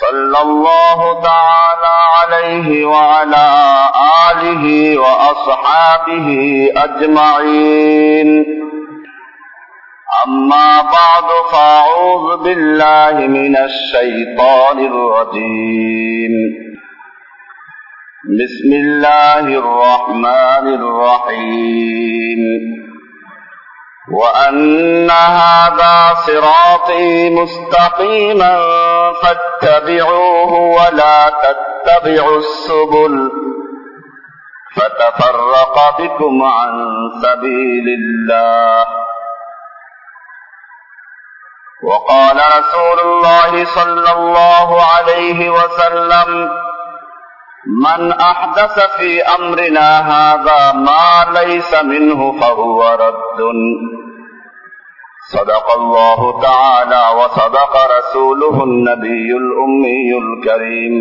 صلى الله تعالى عليه وعلى آله وأصحابه أجمعين. أما بعد فأعوذ بالله من الشيطان الرجيم. بسم الله الرحمن الرحيم. وأن هذا صراطي مستقيما فاتبعوه ولا تتبعوا السبل فتفرق بكم عن سبيل الله. وقال رسول الله صلى الله عليه وسلم من أحدث في أمرنا هذا ما ليس منه فهو رد. صدق الله تعالى وصدق رسوله النبي الأمي الكريم.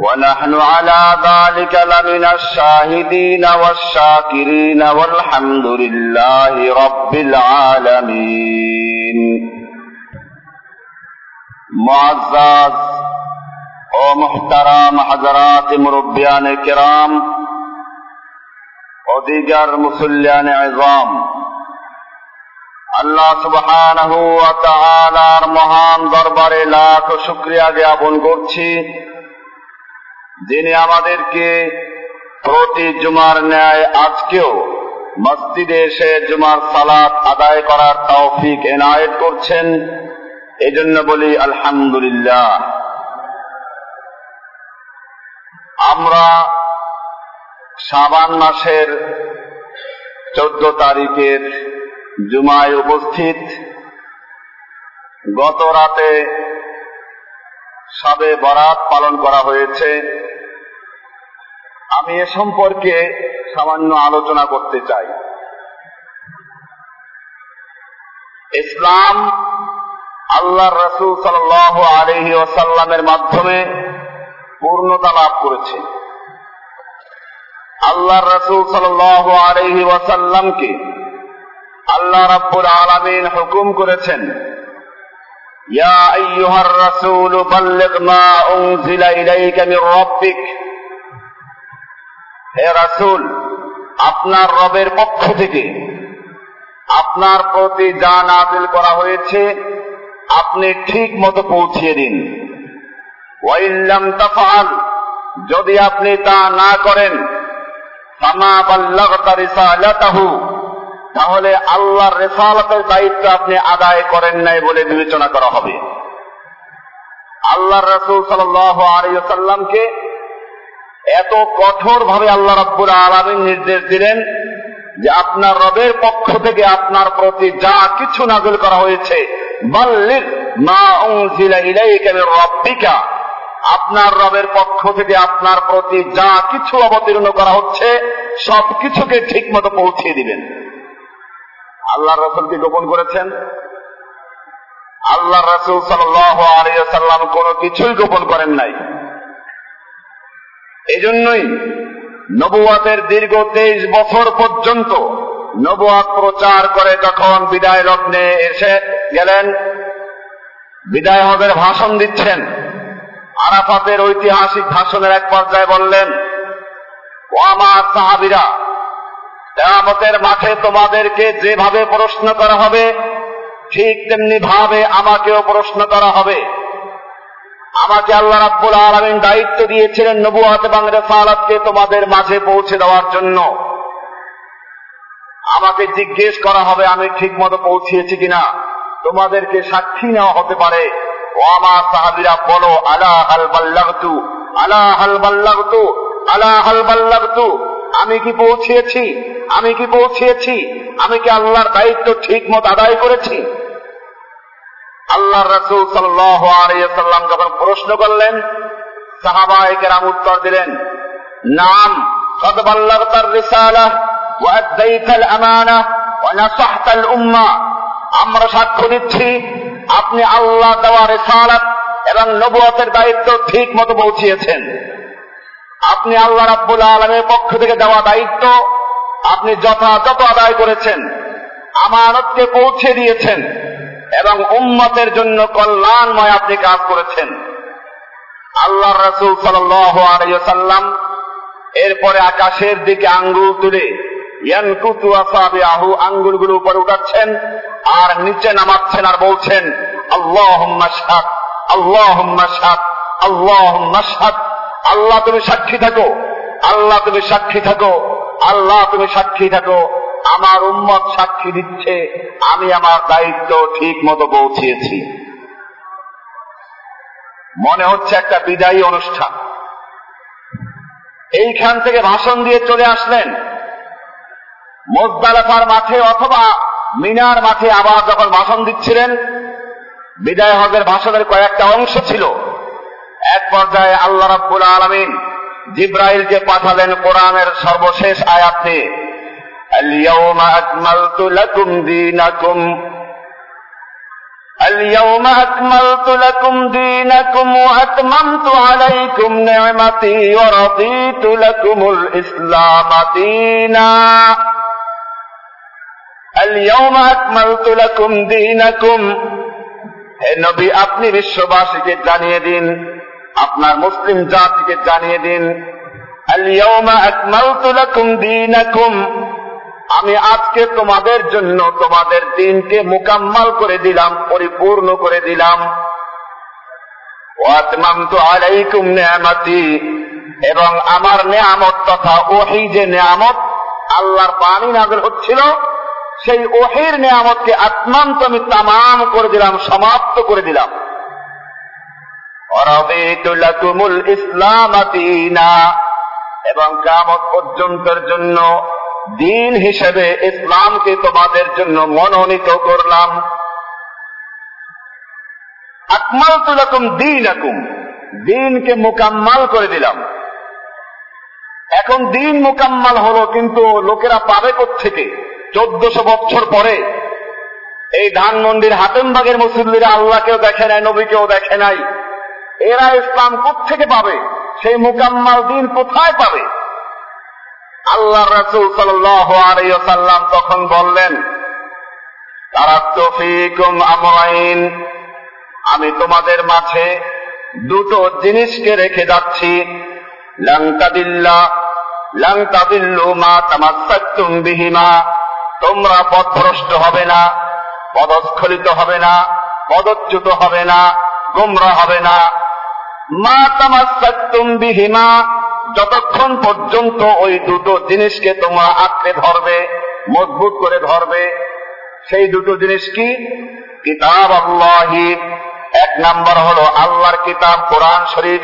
ونحن على ذلك لمن الشاهدين والشاكرين والحمد لله رب العالمين. معزز و محترم حضرات مربیان کرام و دیگر مسلیان عظام আল্লাহ সুবহানাহু ওয়া তাআলার মহান দরবারে লাখ শুকরিয়া জ্ঞাপন করছি। যিনি আমাদেরকে প্রতি জুমার ন্যায় আজকেও মসজিদে এসে জুমার সালাত আদায় করার তৌফিক এনায়েত করছেন, এজন্য বলি আলহামদুলিল্লাহ। আমরা সাবান মাসের চোদ্দ তারিখের জুমায় উপস্থিত। গত রাতে সাবে বরাত পালন করা হয়েছে। আমি এ সম্পর্কে সামান্য আলোচনা করতে চাই। ইসলাম আল্লাহ রসুল সাল আলহি ওসাল্লামের মাধ্যমে পূর্ণতা লাভ করেছে। আল্লাহ রসুল সাল আলহি ওয়াসাল্লামকে আল্লাহ রাব্বুল আলমিন হুকুম করেছেন, ইয়া আইয়ুহার রাসূল, বাল্লিগ মা উনজিলা ইলাইকা মির রাব্বিক। হে রাসূল, আপনার রবের পক্ষ থেকে আপনার প্রতি যা নাজিল করা হয়েছে, আপনি ঠিক মতো পৌঁছিয়ে দিন। ওয়াইল্লাম তাফাল যদি আপনি তা না করেন তাহলে আল্লাহর রেসালতের দায়িত্ব আপনি আদায় করেন নাই বলে বিবেচনা করা হবে। আল্লাহ রসুল সাল্লামকে এত কঠোর ভাবে আল্লাহ রব্বুর আলমিন নির্দেশ দিলেন যে আপনার রবের পক্ষ থেকে আপনার প্রতি যা কিছু নাজল করা হয়েছে আপনার রবের পক্ষ থেকে আপনার প্রতি যা কিছু অবতীর্ণ করা হচ্ছে সব কিছুকে ঠিক মতো পৌঁছিয়ে দিবেন। আল্লাহ রসুলকে গোপন করেছেন। আল্লাহ রসুল সাল্লাম কোন কিছুই গোপন করেন নাই। এজন্যই নবুয়াতের দীর্ঘ তেইশ বছর পর্যন্ত নবুয়াত প্রচার করে যখন বিদায় লগ্নে এসে গেলেন, বিদায় হজের ভাষণ দিচ্ছেন, আরাফাতের ঐতিহাসিক ভাষণের এক পর্যায়ে বললেন, ও আমার সাহাবিরা কেয়ামতের মাঠে তোমাদেরকে যেভাবে প্রশ্ন করা হবে, ঠিক তেমনি ভাবে আমাকেও প্রশ্ন করা হবে। আমাকে আল্লাহ রাব্বুল আলামিন দায়িত্ব দিয়েছিলেন নবুয়াত এবং রেসালাতকে তোমাদের মাঝে পৌঁছে দেওয়ার জন্য। আমাকে জিজ্ঞেস করা হবে, আমি ঠিক মতো পৌঁছিয়েছি কিনা? তোমাদেরকে সাক্ষী নেওয়া হতে পারে। ও আমার সাহাবিরা, বলো, আলা হাল বাল্লাগতু, আলা হাল বাল্লাগতু, আলা হাল বাল্লাগতু। আমি কি পৌঁছিয়েছি? আমি কি পৌঁছিয়েছি? আমি কি আল্লাহর দায়িত্ব ঠিক মতো আদায় করেছি? আল্লাহ রসুল সাল্লাম যখন প্রশ্ন করলেন সাহাবাই কেরাম উত্তর দিলেন, নাম আমরা সাক্ষ্য দিচ্ছি, আপনি আল্লাহ দেওয়া এবং নবুয়তের দায়িত্ব ঠিক মতো পৌঁছিয়েছেন। আপনি আল্লাহ রাব্বুল আলমের পক্ষ থেকে দেওয়া দায়িত্ব, আপনি যথাযথ আদায় করেছেন, আমানতকে পৌঁছে দিয়েছেন, এবং উম্মতের জন্য কল্যাণময় আপনি কাজ করেছেন। আল্লাহ রসুল সাল্লাম এরপরে আকাশের দিকে আঙ্গুল তুলে আসাবিআহু, আঙ্গুলগুলো উপরে উঠাচ্ছেন আর নিচে নামাচ্ছেন আর বলছেন আল্লাহ আল্লাহুম্মা শাহাদ। আল্লাহ তুমি সাক্ষী থাকো। আল্লাহ তুমি সাক্ষী থাকো। আল্লাহ তুমি সাক্ষী থাকো। আমার উম্মত সাক্ষী দিচ্ছে। আমি আমার দায়িত্ব ঠিক মতো পৌঁছিয়েছি। মনে হচ্ছে একটা বিদায়ী অনুষ্ঠান। এইখান থেকে ভাষণ দিয়ে চলে আসলেন মোজদালাফার মাঠে অথবা মিনার মাঠে আবার যখন ভাষণ দিচ্ছিলেন, বিদায় হজের ভাষণের কয়েকটা অংশ ছিল। এক পর্যায়ে আল্লাহ রাব্বুল আলমিন জিব্রাইলকে পাঠালেন কোরআনের সর্বশেষ আয়াতে اليوم أكملت لكم دينكم اليوم أكملت لكم دينكم وأتممت عليكم نعمتي ورضيت لكم الإسلام دينا اليوم أكملت لكم دينكم হে নবী আপনি বিশ্ববাসীকে জানিয়ে দিন আপনার মুসলিম জাতিকে জানিয়ে দিন আমি আজকে তোমাদের জন্য তোমাদের দিনকে মোকাম্মাল করে দিলাম, পরিপূর্ণ করে দিলাম। এবং আমার নিয়ামত তথা ওহি যে নেয়ামত আল্লাহর পানি নাজল হচ্ছিল, সেই ওহির নিয়ামতকে আত্মান্ত আমি তামাম করে দিলাম, সমাপ্ত করে দিলাম। এবং কামত পর্যন্তের জন্য দিন হিসেবে ইসলামকে তোমাদের জন্য মনোনীত করলাম। আকমাল তুলাকুম দিন আকুম দিনকে মোকাম্মাল করে দিলাম। এখন দিন মোকাম্মাল হলো কিন্তু লোকেরা পাবে থেকে চোদ্দশো বছর পরে। এই ধানমন্ডির হাতেমবাগের মুসল্লিরা আল্লাহকেও দেখে নাই, নবীকেও দেখে নাই। এরা ইসলাম থেকে পাবে? সেই মোকাম্মাল দিন কোথায় পাবে? আল্লাহ রসুল সাল্লাম তখন বললেন তারা আমরাইন, আমি তোমাদের মাঝে দুটো জিনিসকে রেখে যাচ্ছি। লাংতাদিল্লা লাংতাদিল্লু মা তামাত্তুম বিহিমা, তোমরা পথভ্রষ্ট হবে না, পদস্খলিত হবে না, পদচ্যুত হবে না, গোমরা হবে না। মা তামাত্তুম বিহিমা, যতক্ষণ পর্যন্ত ওই দুটো জিনিসকে তোমরা আঁকড়ে ধরবে, মজবুত করে ধরবে, সেই দুটো জিনিস কি? কিতাব আল্লাহি। এক নাম্বার হলো আল্লাহর কিতাব, কোরআন শরীফ।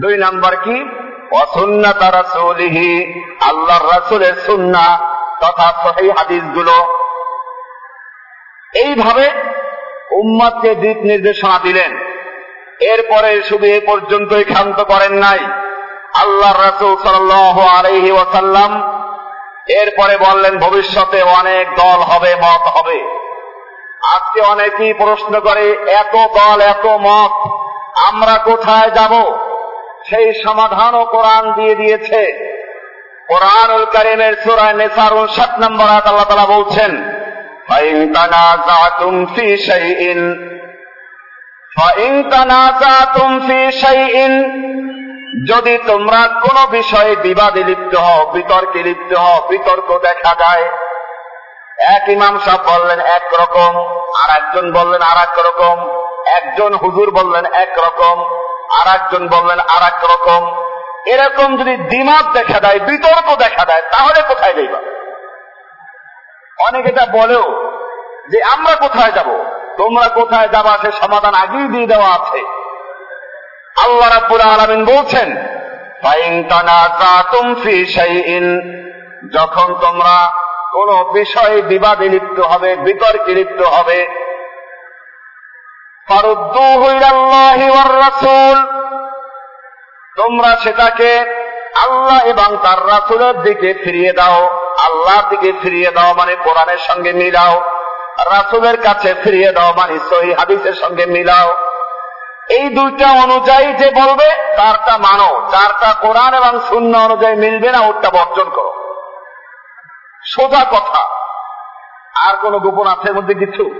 দুই নাম্বার কি? অসুন্না তারা সৌলিহি আল্লাহর রাসুলের সুন্না তথা সহি হাদিসগুলো। এইভাবে উম্মাদকে দিক নির্দেশনা দিলেন। এরপরে শুধু এ পর্যন্তই ক্ষান্ত করেন নাই আল্লাহ রসুল সাল আলহি ওয়াসাল্লাম এরপরে বললেন ভবিষ্যতে অনেক দল হবে মত হবে আজকে অনেকেই প্রশ্ন করে এত দল এত মত আমরা কোথায় যাব সেই সমাধানও কোরআন দিয়ে দিয়েছে কোরআনুল করিমের সুরায় নেসার উনষাট নম্বর আয়াত আল্লাহ তালা বলছেন فإن تنازعتم في شيء যদি তোমরা কোন বিষয়ে বিবাদে লিপ্ত হও, বিতর্কে লিপ্ত হও, বিতর্ক দেখা যায়। এক ইমাম সাহেব বললেন এক রকম আর একজন বললেন আর রকম, একজন হুজুর বললেন এক রকম আর একজন বললেন আর এক রকম। এরকম যদি দিমাগ দেখা দেয়, বিতর্ক দেখা দেয়, তাহলে কোথায় যাইবা অনেকে এটা বলেও যে আমরা কোথায় যাব? তোমরা কোথায় যাবা সে সমাধান আগেই দিয়ে দেওয়া আছে। আল্লাহ রাব্বুল আলামিন বলছেন, ফাইন তানাজাতুম ফি শাইইন যখন তোমরা কোন বিষয়ে বিবাদে লিপ্ত হবে, বিতর্কে লিপ্ত হবে তোমরা সেটাকে আল্লাহ এবং তার রাসূলের দিকে ফিরিয়ে দাও, আল্লাহর দিকে ফিরিয়ে দাও মানে কোরআনের সঙ্গে মিলাও। রাসূলের কাছে ফিরিয়ে দাও মানে সহি হাদিসের সঙ্গে মিলাও। এই দুইটা অনুযায়ী যে বলবে, তারটা মানো। চারটা কোরআন এবং শূন্য অনুযায়ী মিলবে না ওটা বর্জন করো। সোজা কথা। আর কোন গোপন আছে মধ্যে কিছু?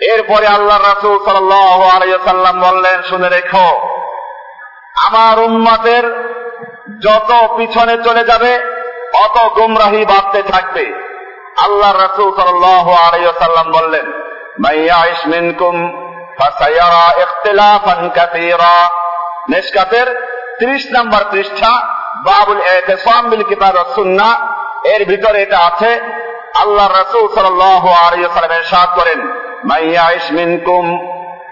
এরপরে আল্লাহ রাসুল সাল্লাম বললেন, শুনে রেখো, আমার উম্মাতের যত পিছনে চলে যাবে, অত গুমরাহি বাড়তে থাকবে। আল্লাহ রাসুল সাল্লাম বললেন মাইয়া ইসমিনকুম فسيرى اختلافا كثيرا নেশকাতের ত্রিশ নম্বর পৃষ্ঠা বাবুল এতেসাম বিল কিতাব সুন্না এর ভিতরে এটা আছে আল্লাহ রসুল সাল্লাল্লাহু আলাইহি ওয়াসাল্লাম ইরশাদ করেন মাইয়াইশ মিনকুম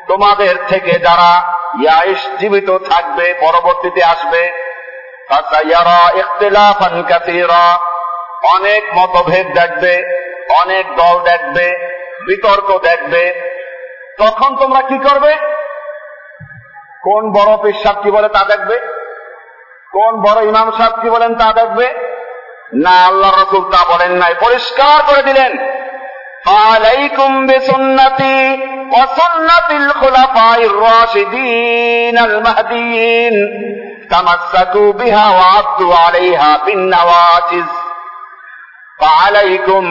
তোমাদের থেকে যারা ইয়াইশ জীবিত থাকবে পরবর্তীতে আসবে ফাসায়ারা ইখতিলাফান কাসীরা অনেক মতভেদ দেখবে, অনেক দল দেখবে, বিতর্ক দেখবে। তখন তোমরা কি করবে? কোন বড় পেশাব কি বলে তা দেখবে? কোন বড় ইমাম সাহেব কি বলেন তা দেখবে? না আল্লাহ রসুল তা বলেন নাই। পরিষ্কার করে দিলেন। আলাইকুম বিসুন্নতি ওয়া সুন্নাতিল রাশিদিন আল তামাসসাকু বিহা ওয়া আলাইহা বিন নওয়াজিজ। আলাইকুম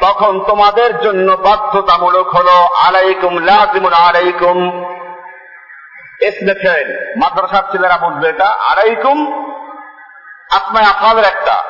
তখন তোমাদের জন্য বাধ্যতামূলক হলো আলাইকুম লাজিমুন আলাইকুম। মাদ্রাসার ছেলেরা বুঝবে এটা, আলাইকুম আপনার আপনাদের একটা